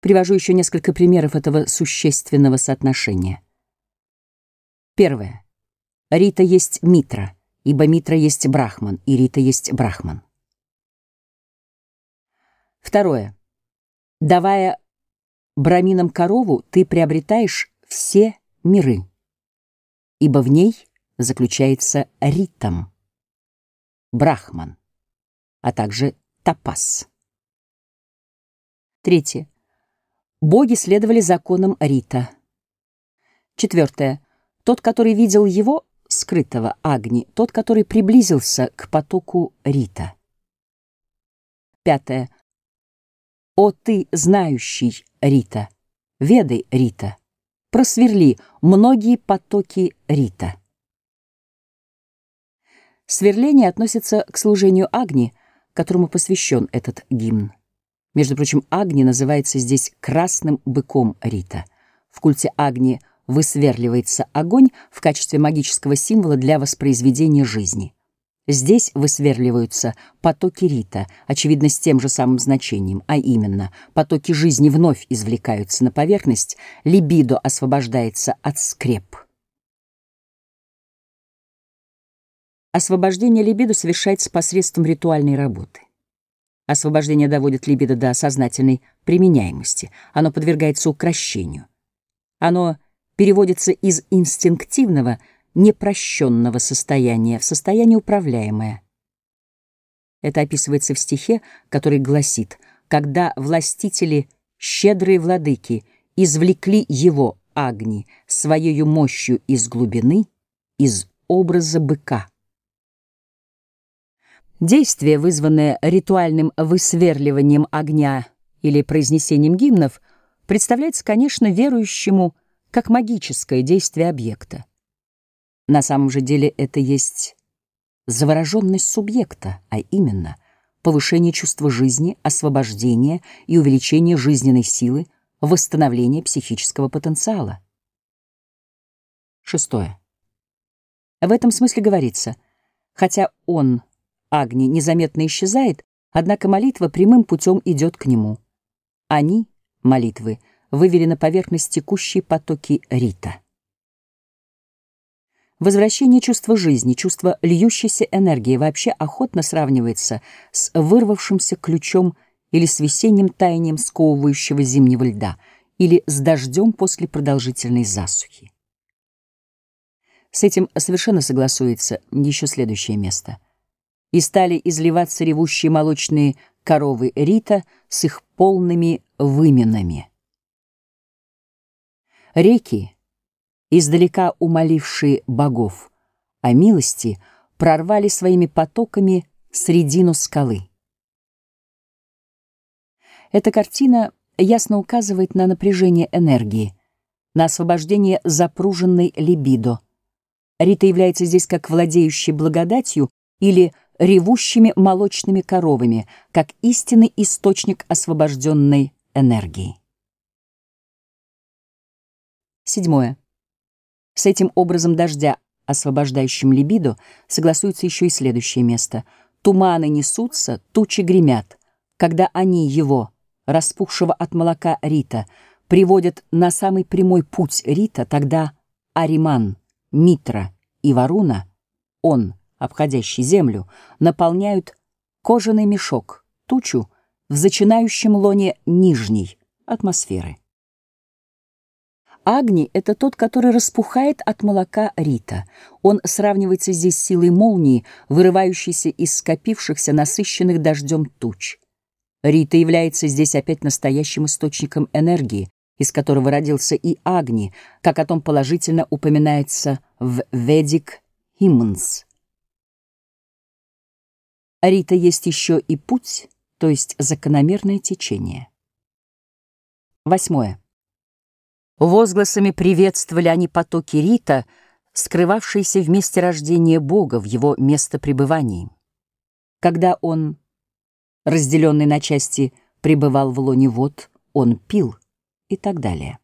Привожу еще несколько примеров этого существенного соотношения. Первое. Рита есть Митра, ибо Митра есть Брахман, и Рита есть Брахман. Второе. Давая браминам корову, ты приобретаешь все миры, ибо в ней заключается ритм, брахман, а также тапас. Третье. Боги следовали законам Рита. Четвертое. Тот, который видел его, скрытого Агни, тот, который приблизился к потоку Рита. Пятое. О ты, знающий Рита, ведай Рита, просверли многие потоки Рита. Сверление относится к служению Агни, которому посвящен этот гимн. Между прочим, Агни называется здесь красным быком Рита. В культе Агни высверливается огонь в качестве магического символа для воспроизведения жизни. Здесь высверливаются потоки Рита, очевидно, с тем же самым значением, а именно, потоки жизни вновь извлекаются на поверхность, либидо освобождается от скреп. Освобождение либидо совершается посредством ритуальной работы. Освобождение доводит либидо до сознательной применяемости. Оно подвергается укращению. Оно переводится из инстинктивного, непрощенного состояния в состояние управляемое. Это описывается в стихе, который гласит «Когда властители, щедрые владыки, извлекли его, Агни, своею мощью из глубины, из образа быка». Действие, вызванное ритуальным высверливанием огня или произнесением гимнов, представляется, конечно, верующему как магическое действие объекта. На самом же деле это есть завороженность субъекта, а именно повышение чувства жизни, освобождение и увеличение жизненной силы, восстановление психического потенциала. Шестое. В этом смысле говорится, хотя он Агни незаметно исчезает, однако молитва прямым путем идет к нему. Они, молитвы, вывели на поверхность текущие потоки рита. Возвращение чувства жизни, чувство льющейся энергии вообще охотно сравнивается с вырвавшимся ключом или с весенним таянием сковывающего зимнего льда или с дождем после продолжительной засухи. С этим совершенно согласуется еще следующее место — и стали изливаться ревущие молочные коровы Рита с их полными выменами. Реки, издалека умолившие богов о милости, прорвали своими потоками средину скалы. Эта картина ясно указывает на напряжение энергии, на освобождение запруженной либидо. Рита является здесь как владеющей благодатью или ревущими молочными коровами, как истинный источник освобожденной энергии. Седьмое. С этим образом дождя, освобождающим либидо, согласуется еще и следующее место. Туманы несутся, тучи гремят. Когда они его, распухшего от молока Рита, приводят на самый прямой путь Рита, тогда Ариман, Митра и Варуна, он — обходящий землю, наполняют кожаный мешок, тучу, в зачинающем лоне нижней атмосферы. Агни — это тот, который распухает от молока Рита. Он сравнивается здесь с силой молнии, вырывающейся из скопившихся, насыщенных дождем туч. Рита является здесь опять настоящим источником энергии, из которого родился и Агни, как о том положительно упоминается в Ведик Химманс. Рита есть еще и путь, то есть закономерное течение. Восьмое. Возгласами приветствовали они потоки Рита, скрывавшиеся в месте рождения Бога, в его место пребывания. Когда он, разделенный на части, пребывал в лоне вод, он пил и так далее.